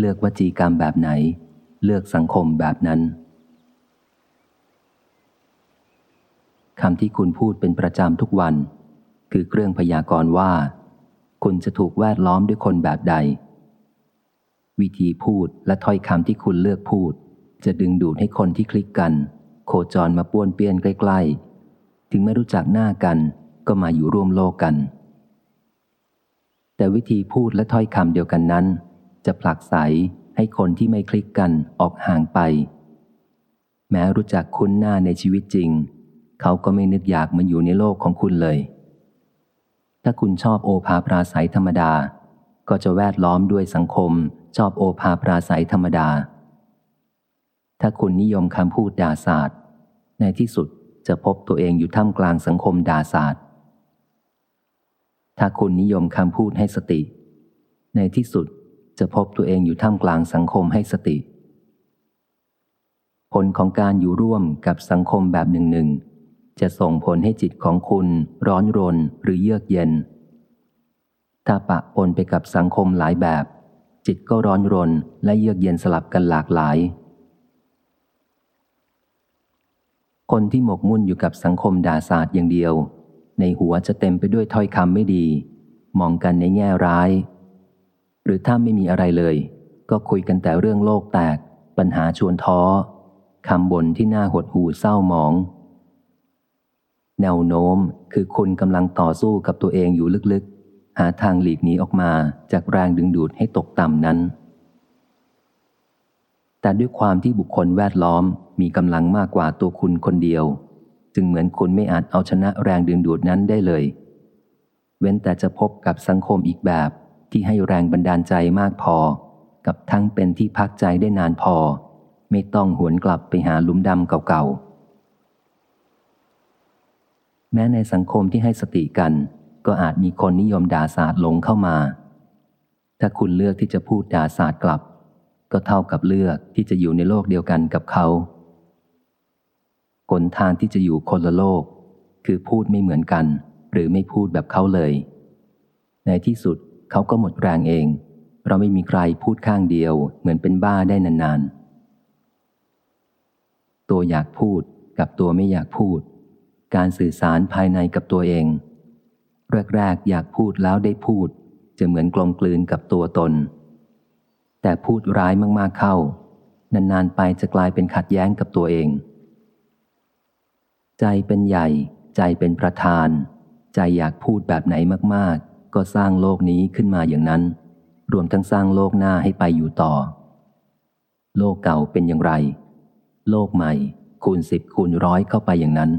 เลือกวจีกรรมแบบไหน เลือกสังคมแบบนั้นคำที่คุณพูดเป็นประจำทุกวัน คือเครื่องพยากรณ์ว่า คุณจะถูกแวดล้อมด้วยคนแบบใด วิธีพูดและถ้อยคำที่คุณเลือกพูด จะดึงดูดให้คนที่คลิกกัน โคจรมาป้วนเปี้ยนใกล้ๆ ถึงไม่รู้จักหน้ากัน ก็มาอยู่ร่วมโลกกัน แต่วิธีพูดและถ้อยคำเดียวกันนั้น จะผลักไสให้คนที่ไม่คลิกกันออกห่างไป แม้รู้จักคุ้นหน้าในชีวิตจริง เขาก็ไม่นึกอยากมาอยู่ในโลกของคุณเลย ถ้าคุณชอบโอภาปราศัยธรรมดา ก็จะแวดล้อมด้วยสังคม ชอบโอภาปราศัยธรรมดา ถ้าคุณนิยมคำพูดด่าศาสตร์ ในที่สุดจะพบตัวเองอยู่ท่ามกลางสังคมด่าศาสตร์ถ้าคุณนิยมคำพูดให้สติ ในที่สุด จะพบตัวเองอยู่ท่ามกลางสังคมให้สติ ผลของการอยู่ร่วมกับสังคมแบบหนึ่งหนึ่งจะส่งผลให้จิตของคุณร้อนรนหรือเยือกเย็น ถ้าปะปนไปกับสังคมหลายแบบ จิตก็ร้อนรนและเยือกเย็นสลับกันหลากหลาย คนที่หมกมุ่นอยู่กับสังคมด่าศาสตร์อย่างเดียว ในหัวจะเต็มไปด้วยถ้อยคำไม่ดี มองกันในแง่ร้าย หรือถ้าไม่มีอะไรเลย ก็คุยกันแต่เรื่องโลกแตก ปัญหาชวนท้อคำบ่นที่น่าหดหู่เศร้าหมอง แนวโน้มคือคุณกำลังต่อสู้กับตัวเองอยู่ลึกๆ หาทางหลีกหนีออกมาจากแรงดึงดูดให้ตกต่ำนั้น แต่ด้วยความที่บุคคลแวดล้อมมีกำลังมากกว่าตัวคุณคนเดียว จึงเหมือนคุณไม่อาจเอาชนะแรงดึงดูดนั้นได้เลย เว้นแต่จะพบกับสังคมอีกแบบ ที่ให้แรงบันดาลใจมากพอ กับทั้งเป็นที่พักใจได้นานพอ ไม่ต้องหวนกลับไปหาลุมดำเก่าๆ แม้ในสังคมที่ให้สติกัน ก็อาจมีคนนิยมด่าศาสตร์หลงเข้ามา ถ้าคุณเลือกที่จะพูดด่าศาสตร์กลับ ก็เท่ากับเลือกที่จะอยู่ในโลกเดียวกันกับเขาผลทางที่จะอยู่คนละโลก คือพูดไม่เหมือนกัน หรือไม่พูดแบบเขาเลย ในที่สุด เขาก็หมดแรงเองเราไม่มีใครพูดข้างเดียว เหมือนเป็นบ้าได้นานๆ ตัวอยากพูดกับตัวไม่อยากพูด การสื่อสารภายในกับตัวเอง แรกๆอยากพูดแล้วได้พูด จะเหมือนกลมกลืนกับตัวตน แต่พูดร้ายมากๆเข้า นานๆไปจะกลายเป็นขัดแย้งกับตัวเอง ใจเป็นใหญ่ ใจเป็นประธาน ใจอยากพูดแบบไหนมากๆ ก็สร้างโลกนี้ขึ้นมาอย่างนั้น รวมทั้งสร้างโลกหน้าให้ไปอยู่ต่อ โลกเก่าเป็นอย่างไร โลกใหม่ คูณสิบคูณร้อยเข้าไปอย่างนั้น